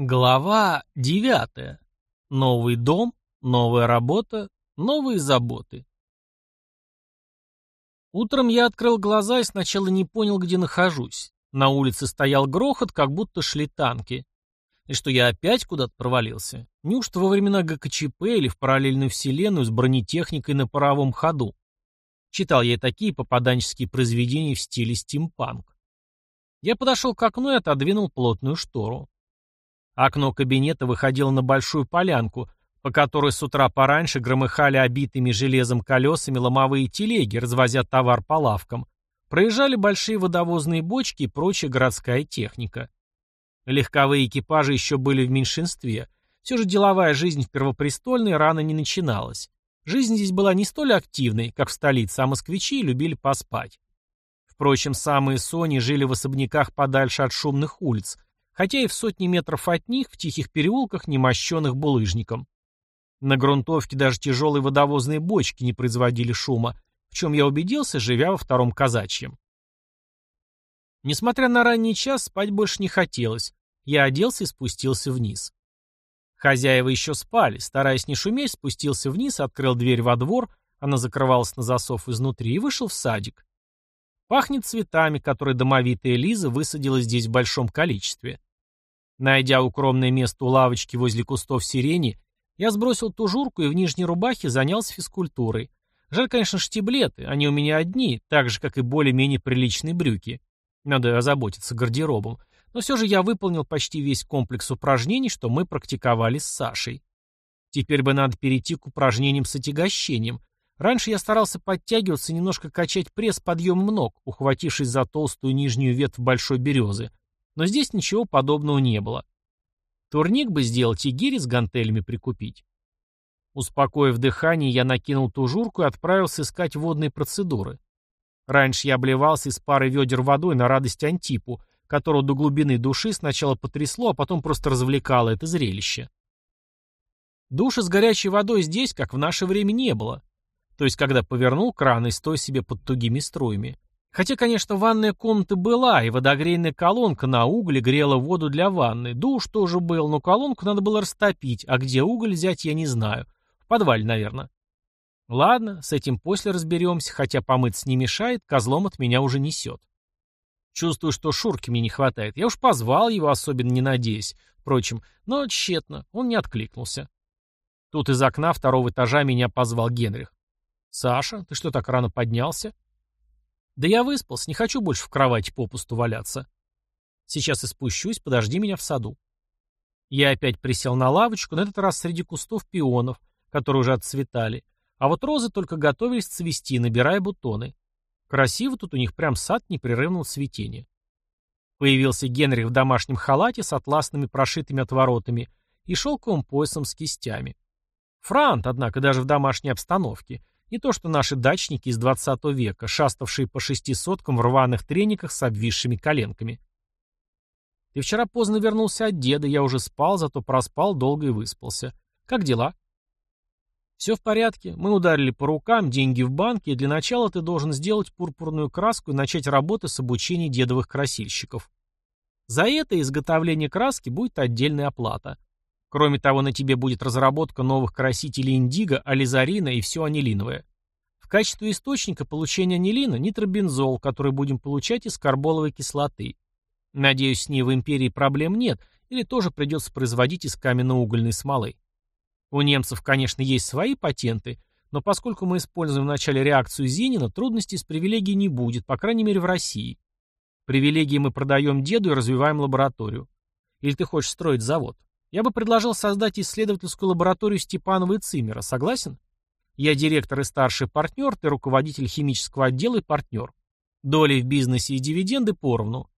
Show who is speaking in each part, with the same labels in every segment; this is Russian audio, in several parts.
Speaker 1: Глава 9. Новый дом, новая работа, новые заботы. Утром я открыл глаза и сначала не понял, где нахожусь. На улице стоял грохот, как будто шли танки. И что я опять куда-то провалился? Неужто во времена ГКЧП или в параллельную вселенную с бронетехникой на паровом ходу? Читал я такие попаданческие произведения в стиле стимпанк. Я подошел к окну и отодвинул плотную штору. Окно кабинета выходило на большую полянку, по которой с утра пораньше громыхали обитыми железом колесами ломовые телеги, развозя товар по лавкам. Проезжали большие водовозные бочки и прочая городская техника. Легковые экипажи еще были в меньшинстве. Все же деловая жизнь в Первопрестольной рано не начиналась. Жизнь здесь была не столь активной, как в столице, а москвичи любили поспать. Впрочем, самые Сони жили в особняках подальше от шумных улиц – хотя и в сотни метров от них, в тихих переулках, не мощенных булыжником. На грунтовке даже тяжелые водовозные бочки не производили шума, в чем я убедился, живя во втором казачьем. Несмотря на ранний час, спать больше не хотелось. Я оделся и спустился вниз. Хозяева еще спали, стараясь не шуметь, спустился вниз, открыл дверь во двор, она закрывалась на засов изнутри и вышел в садик. Пахнет цветами, которые домовитая Лиза высадила здесь в большом количестве. Найдя укромное место у лавочки возле кустов сирени, я сбросил тужурку и в нижней рубахе занялся физкультурой. Жаль, конечно, штиблеты, они у меня одни, так же, как и более-менее приличные брюки. Надо озаботиться гардеробом. Но все же я выполнил почти весь комплекс упражнений, что мы практиковали с Сашей. Теперь бы надо перейти к упражнениям с отягощением. Раньше я старался подтягиваться немножко качать пресс подъемом ног, ухватившись за толстую нижнюю ветвь большой березы, но здесь ничего подобного не было. Турник бы сделать и гири с гантелями прикупить. Успокоив дыхание, я накинул тужурку и отправился искать водные процедуры. Раньше я обливался из пары ведер водой на радость Антипу, которого до глубины души сначала потрясло, а потом просто развлекало это зрелище. Душа с горячей водой здесь, как в наше время, не было. То есть, когда повернул кран и стой себе под тугими струями. Хотя, конечно, ванная комната была, и водогрейная колонка на угле грела воду для ванны. Душ тоже был, но колонку надо было растопить, а где уголь взять, я не знаю. В подвале, наверное. Ладно, с этим после разберемся, хотя помыться не мешает, козлом от меня уже несет. Чувствую, что Шурки мне не хватает. Я уж позвал его, особенно не надеясь. Впрочем, но тщетно, он не откликнулся. Тут из окна второго этажа меня позвал Генрих. «Саша, ты что так рано поднялся?» Да я выспался, не хочу больше в кровати попусту валяться. Сейчас и спущусь, подожди меня в саду. Я опять присел на лавочку, на этот раз среди кустов пионов, которые уже отцветали. А вот розы только готовились цвести, набирая бутоны. Красиво тут у них прям сад непрерывного цветения. Появился Генрих в домашнем халате с атласными прошитыми отворотами и шелковым поясом с кистями. Франт, однако, даже в домашней обстановке. Не то что наши дачники из 20 века, шаставшие по шести соткам в рваных трениках с обвисшими коленками. Ты вчера поздно вернулся от деда, я уже спал, зато проспал долго и выспался. Как дела? Все в порядке. Мы ударили по рукам, деньги в банке, и для начала ты должен сделать пурпурную краску и начать работы с обучением дедовых красильщиков. За это изготовление краски будет отдельная оплата. Кроме того, на тебе будет разработка новых красителей индиго, ализарина и все анилиновое. В качестве источника получения анилина – нитробензол, который будем получать из карболовой кислоты. Надеюсь, с ней в империи проблем нет, или тоже придется производить из каменно-угольной смолы. У немцев, конечно, есть свои патенты, но поскольку мы используем вначале реакцию Зенина, трудностей с привилегией не будет, по крайней мере в России. Привилегии мы продаем деду и развиваем лабораторию. Или ты хочешь строить завод? Я бы предложил создать исследовательскую лабораторию Степанова и Циммера. Согласен? Я директор и старший партнер, ты руководитель химического отдела и партнер. Доли в бизнесе и дивиденды поровну.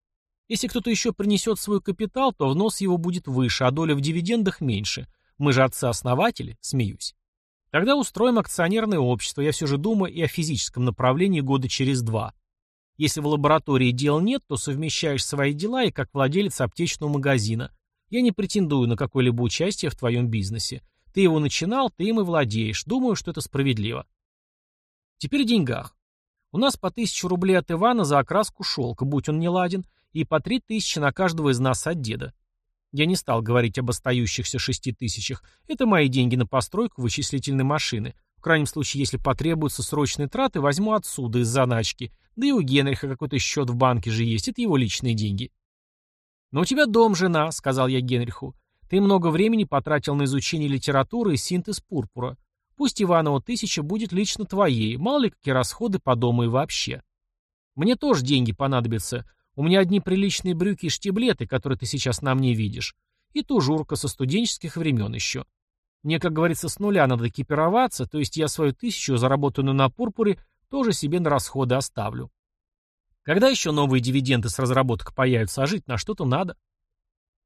Speaker 1: Если кто-то еще принесет свой капитал, то внос его будет выше, а доля в дивидендах меньше. Мы же отцы-основатели, смеюсь. Тогда устроим акционерное общество. Я все же думаю и о физическом направлении года через два. Если в лаборатории дел нет, то совмещаешь свои дела и как владелец аптечного магазина. Я не претендую на какое-либо участие в твоем бизнесе. Ты его начинал, ты им и владеешь. Думаю, что это справедливо. Теперь о деньгах. У нас по тысячу рублей от Ивана за окраску шелка, будь он не ладен, и по три тысячи на каждого из нас от деда. Я не стал говорить об остающихся шести тысячах. Это мои деньги на постройку вычислительной машины. В крайнем случае, если потребуются срочные траты, возьму отсюда из заначки. Да и у Генриха какой-то счет в банке же есть, это его личные деньги. «Но у тебя дом, жена», — сказал я Генриху. «Ты много времени потратил на изучение литературы и синтез пурпура. Пусть Иванова тысяча будет лично твоей, мало ли какие расходы по дому и вообще. Мне тоже деньги понадобятся. У меня одни приличные брюки и штиблеты, которые ты сейчас на мне видишь. И тужурка со студенческих времен еще. Мне, как говорится, с нуля надо экипироваться, то есть я свою тысячу, заработанную на пурпуре, тоже себе на расходы оставлю. Когда еще новые дивиденды с разработок появятся, а жить на что-то надо?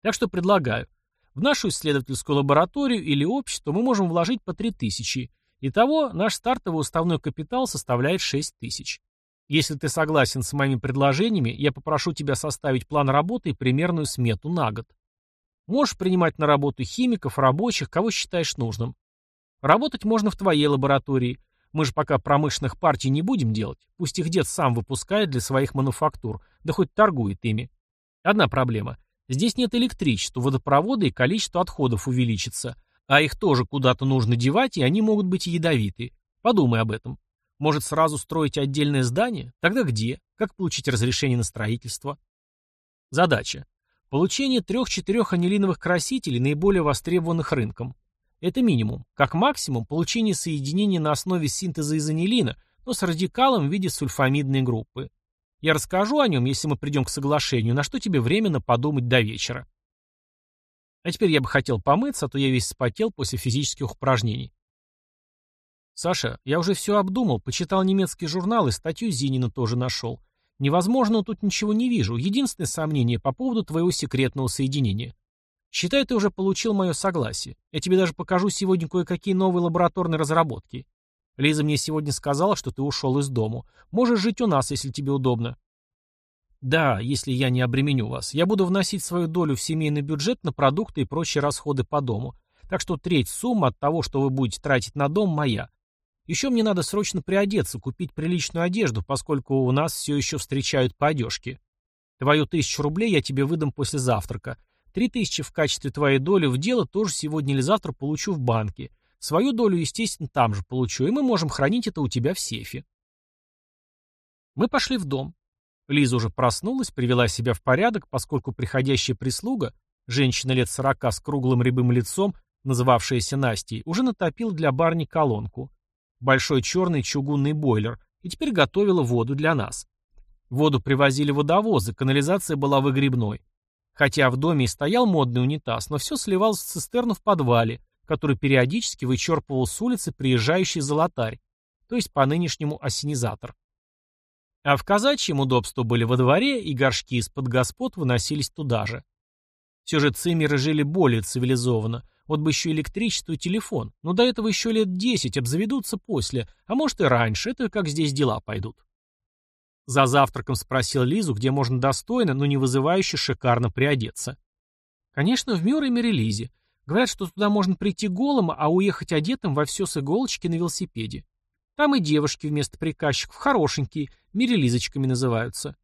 Speaker 1: Так что предлагаю. В нашу исследовательскую лабораторию или общество мы можем вложить по 3000. Итого наш стартовый уставной капитал составляет 6000. Если ты согласен с моими предложениями, я попрошу тебя составить план работы и примерную смету на год. Можешь принимать на работу химиков, рабочих, кого считаешь нужным. Работать можно в твоей лаборатории – мы же пока промышленных партий не будем делать. Пусть их дед сам выпускает для своих мануфактур, да хоть торгует ими. Одна проблема. Здесь нет электричества, водопровода и количество отходов увеличится. А их тоже куда-то нужно девать, и они могут быть ядовиты. Подумай об этом. Может, сразу строить отдельное здание? Тогда где? Как получить разрешение на строительство? Задача. Получение трех-четырех анилиновых красителей, наиболее востребованных рынком. Это минимум. Как максимум, получение соединения на основе синтеза изонилина, но с радикалом в виде сульфамидной группы. Я расскажу о нем, если мы придем к соглашению, на что тебе временно подумать до вечера. А теперь я бы хотел помыться, а то я весь вспотел после физических упражнений. Саша, я уже все обдумал, почитал немецкий журнал и статью Зинина тоже нашел. Невозможного тут ничего не вижу. Единственное сомнение по поводу твоего секретного соединения. Считай, ты уже получил мое согласие. Я тебе даже покажу сегодня кое-какие новые лабораторные разработки. Лиза мне сегодня сказала, что ты ушел из дому. Можешь жить у нас, если тебе удобно. Да, если я не обременю вас. Я буду вносить свою долю в семейный бюджет на продукты и прочие расходы по дому. Так что треть суммы от того, что вы будете тратить на дом, моя. Еще мне надо срочно приодеться, купить приличную одежду, поскольку у нас все еще встречают по одежке. Твою тысячу рублей я тебе выдам после завтрака. Три тысячи в качестве твоей доли в дело тоже сегодня или завтра получу в банке. Свою долю, естественно, там же получу, и мы можем хранить это у тебя в сейфе. Мы пошли в дом. Лиза уже проснулась, привела себя в порядок, поскольку приходящая прислуга, женщина лет сорока с круглым рябым лицом, называвшаяся Настей, уже натопила для барни колонку. Большой черный чугунный бойлер, и теперь готовила воду для нас. Воду привозили водовозы, канализация была выгребной. Хотя в доме и стоял модный унитаз, но все сливалось в цистерну в подвале, который периодически вычерпывал с улицы приезжающий золотарь, то есть по-нынешнему осенизатор. А в казачьем удобства были во дворе, и горшки из-под господ выносились туда же. Все же циммеры жили более цивилизованно, вот бы еще электричество и телефон, но до этого еще лет десять обзаведутся после, а может и раньше, это как здесь дела пойдут. За завтраком спросил Лизу, где можно достойно, но не вызывающе шикарно приодеться. Конечно, в Мюрреймере Лизе. Говорят, что туда можно прийти голым, а уехать одетым во все с иголочки на велосипеде. Там и девушки вместо приказчиков хорошенькие, мирелизочками называются.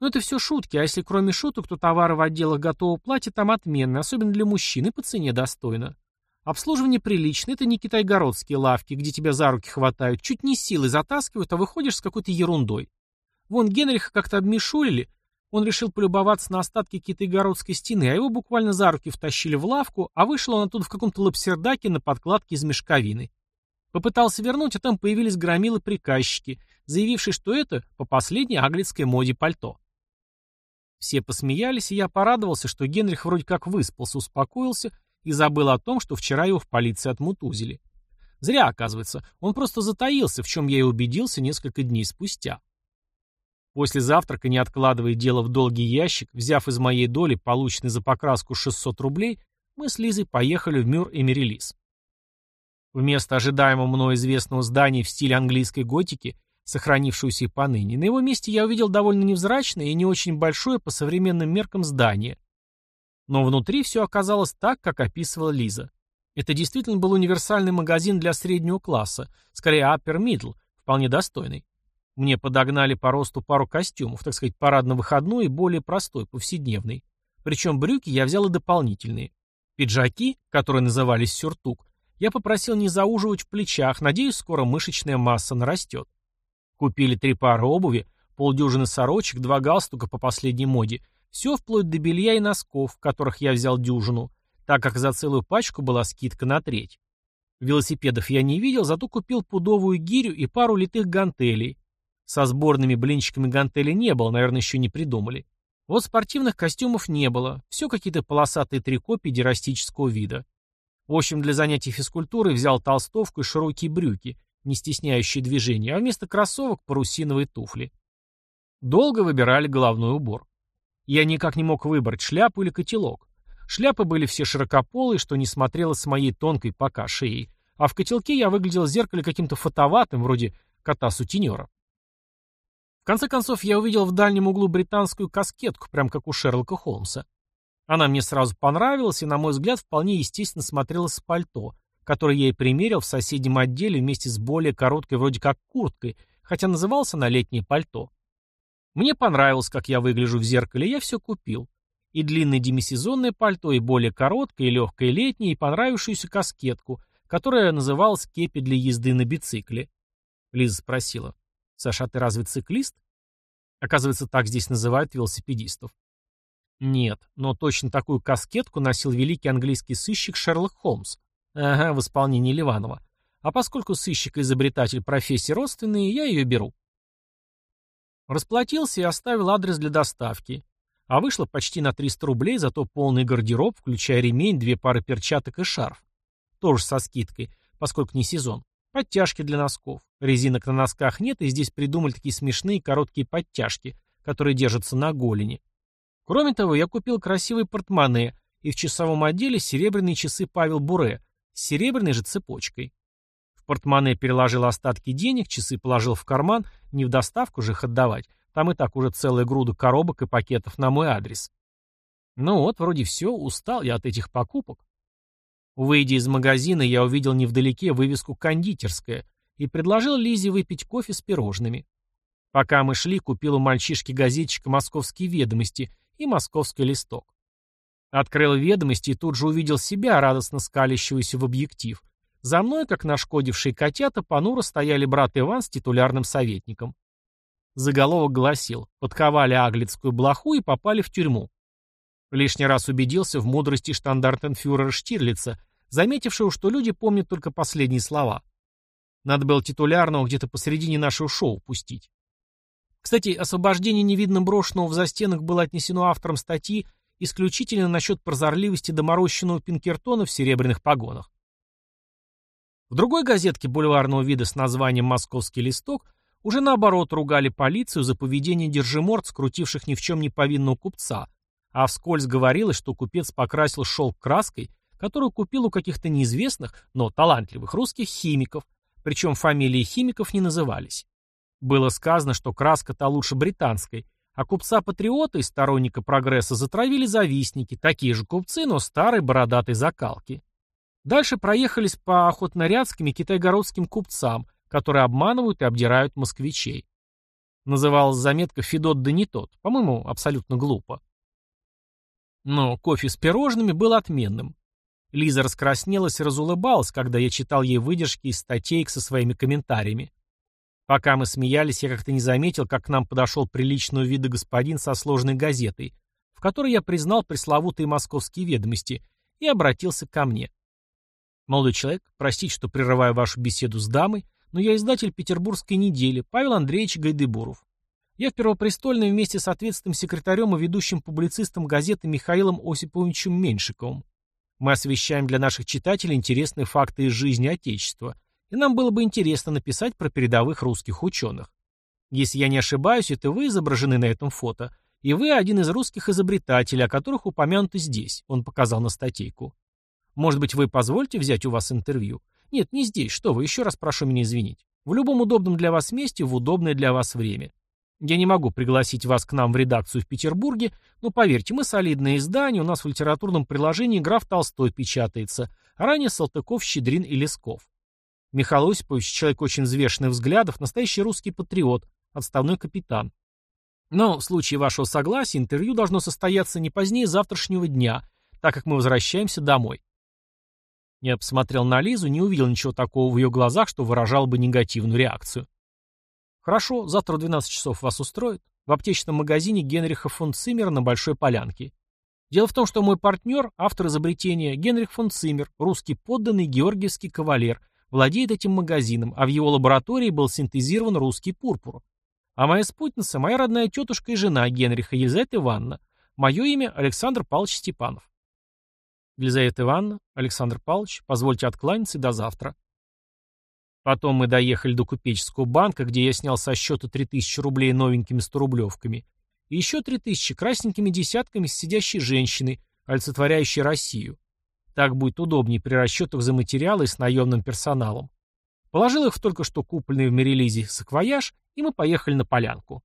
Speaker 1: Но это все шутки, а если кроме шуток, то товары в отделах готового платья там отменные, особенно для мужчин, и по цене достойно. Обслуживание приличное, это не китайгородские лавки, где тебя за руки хватают, чуть не силой затаскивают, а выходишь с какой-то ерундой. Вон Генриха как-то обмешулили. Он решил полюбоваться на остатки Китайгородской стены, а его буквально за руки втащили в лавку, а вышел он оттуда в каком-то лапсердаке на подкладке из мешковины. Попытался вернуть, а там появились громилы-приказчики, заявившие, что это по последней аглицкой моде пальто. Все посмеялись, и я порадовался, что Генрих вроде как выспался, успокоился и забыл о том, что вчера его в полиции отмутузили. Зря, оказывается, он просто затаился, в чем я и убедился несколько дней спустя. После завтрака, не откладывая дело в долгий ящик, взяв из моей доли полученный за покраску 600 рублей, мы с Лизой поехали в Мюр-Эмерилис. Вместо ожидаемого мной известного здания в стиле английской готики, сохранившегося и поныне, на его месте я увидел довольно невзрачное и не очень большое по современным меркам здание. Но внутри все оказалось так, как описывала Лиза. Это действительно был универсальный магазин для среднего класса, скорее upper middle, вполне достойный. Мне подогнали по росту пару костюмов, так сказать, парадно-выходной и более простой, повседневный. Причем брюки я взял и дополнительные. Пиджаки, которые назывались сюртук, я попросил не зауживать в плечах, надеюсь, скоро мышечная масса нарастет. Купили три пары обуви, полдюжины сорочек, два галстука по последней моде. Все вплоть до белья и носков, которых я взял дюжину, так как за целую пачку была скидка на треть. Велосипедов я не видел, зато купил пудовую гирю и пару литых гантелей, со сборными блинчиками гантели не было, наверное, еще не придумали. Вот спортивных костюмов не было, все какие-то полосатые трико педерастического вида. В общем, для занятий физкультурой взял толстовку и широкие брюки, не стесняющие движения, а вместо кроссовок парусиновые туфли. Долго выбирали головной убор. Я никак не мог выбрать, шляпу или котелок. Шляпы были все широкополые, что не смотрелось с моей тонкой пока шеей, а в котелке я выглядел в зеркале каким-то фотоватым, вроде кота-сутенера конце концов, я увидел в дальнем углу британскую каскетку, прям как у Шерлока Холмса. Она мне сразу понравилась и, на мой взгляд, вполне естественно смотрелась с пальто, которое я и примерил в соседнем отделе вместе с более короткой вроде как курткой, хотя назывался она летнее пальто. Мне понравилось, как я выгляжу в зеркале, я все купил. И длинное демисезонное пальто, и более короткое, и легкое летнее, и понравившуюся каскетку, которая называлась кепи для езды на бицикле. Лиза спросила, Саша, а ты разве циклист? Оказывается, так здесь называют велосипедистов. Нет, но точно такую каскетку носил великий английский сыщик Шерлок Холмс. Ага, в исполнении Ливанова. А поскольку сыщик и изобретатель профессии родственные, я ее беру. Расплатился и оставил адрес для доставки. А вышло почти на 300 рублей, зато полный гардероб, включая ремень, две пары перчаток и шарф. Тоже со скидкой, поскольку не сезон. Подтяжки для носков. Резинок на носках нет, и здесь придумали такие смешные короткие подтяжки, которые держатся на голени. Кроме того, я купил красивые портмоне и в часовом отделе серебряные часы Павел Буре с серебряной же цепочкой. В портмоне переложил остатки денег, часы положил в карман, не в доставку же их отдавать, там и так уже целая груда коробок и пакетов на мой адрес. Ну вот, вроде все, устал я от этих покупок. Выйдя из магазина, я увидел невдалеке вывеску «Кондитерская» и предложил Лизе выпить кофе с пирожными. Пока мы шли, купил у мальчишки-газетчика «Московские ведомости» и «Московский листок». Открыл ведомости и тут же увидел себя, радостно скалящегося в объектив. За мной, как нашкодившие котята, понуро стояли брат Иван с титулярным советником. Заголовок гласил «Подковали аглицкую блоху и попали в тюрьму». Лишний раз убедился в мудрости штандартенфюрера Штирлица, заметившего, что люди помнят только последние слова. Надо было титулярного где-то посередине нашего шоу пустить. Кстати, освобождение невидно брошенного в застенок было отнесено автором статьи исключительно насчет прозорливости доморощенного Пинкертона в серебряных погонах. В другой газетке бульварного вида с названием «Московский листок» уже наоборот ругали полицию за поведение держиморд, скрутивших ни в чем не повинного купца – а вскользь говорилось, что купец покрасил шелк краской, которую купил у каких-то неизвестных, но талантливых русских химиков, причем фамилии химиков не назывались. Было сказано, что краска-то лучше британской, а купца-патриота и сторонника прогресса затравили завистники, такие же купцы, но старой бородатой закалки. Дальше проехались по охотнорядским и китайгородским купцам, которые обманывают и обдирают москвичей. Называлась заметка «Федот да не тот», по-моему, абсолютно глупо. Но кофе с пирожными был отменным. Лиза раскраснелась и разулыбалась, когда я читал ей выдержки из статей со своими комментариями. Пока мы смеялись, я как-то не заметил, как к нам подошел приличного вида господин со сложной газетой, в которой я признал пресловутые московские ведомости, и обратился ко мне. «Молодой человек, простите, что прерываю вашу беседу с дамой, но я издатель петербургской недели, Павел Андреевич Гайдебуров. Я в Первопрестольном вместе с ответственным секретарем и ведущим публицистом газеты Михаилом Осиповичем Меньшиковым. Мы освещаем для наших читателей интересные факты из жизни Отечества, и нам было бы интересно написать про передовых русских ученых. Если я не ошибаюсь, это вы изображены на этом фото, и вы один из русских изобретателей, о которых упомянуты здесь, он показал на статейку. Может быть, вы позволите взять у вас интервью? Нет, не здесь, что вы, еще раз прошу меня извинить. В любом удобном для вас месте, в удобное для вас время. Я не могу пригласить вас к нам в редакцию в Петербурге, но поверьте, мы солидное издание, у нас в литературном приложении граф Толстой печатается, а ранее Салтыков, Щедрин и Лесков. Михаил Осипович, человек очень взвешенных взглядов, настоящий русский патриот, отставной капитан. Но в случае вашего согласия интервью должно состояться не позднее завтрашнего дня, так как мы возвращаемся домой. Я посмотрел на Лизу, не увидел ничего такого в ее глазах, что выражало бы негативную реакцию. Хорошо, завтра в 12 часов вас устроит. В аптечном магазине Генриха фон Циммер на Большой Полянке. Дело в том, что мой партнер, автор изобретения Генрих фон Циммер, русский подданный георгиевский кавалер, владеет этим магазином, а в его лаборатории был синтезирован русский пурпур. А моя спутница – моя родная тетушка и жена Генриха Елизавета Ивановна. Мое имя – Александр Павлович Степанов. Елизавета Ивановна, Александр Павлович, позвольте откланяться до завтра. Потом мы доехали до купеческого банка, где я снял со счета 3000 рублей новенькими 100-рублевками и еще 3000 красненькими десятками с сидящей женщины, олицетворяющей Россию. Так будет удобнее при расчетах за материалы с наемным персоналом. Положил их в только что купленный в Мерилизе саквояж, и мы поехали на полянку.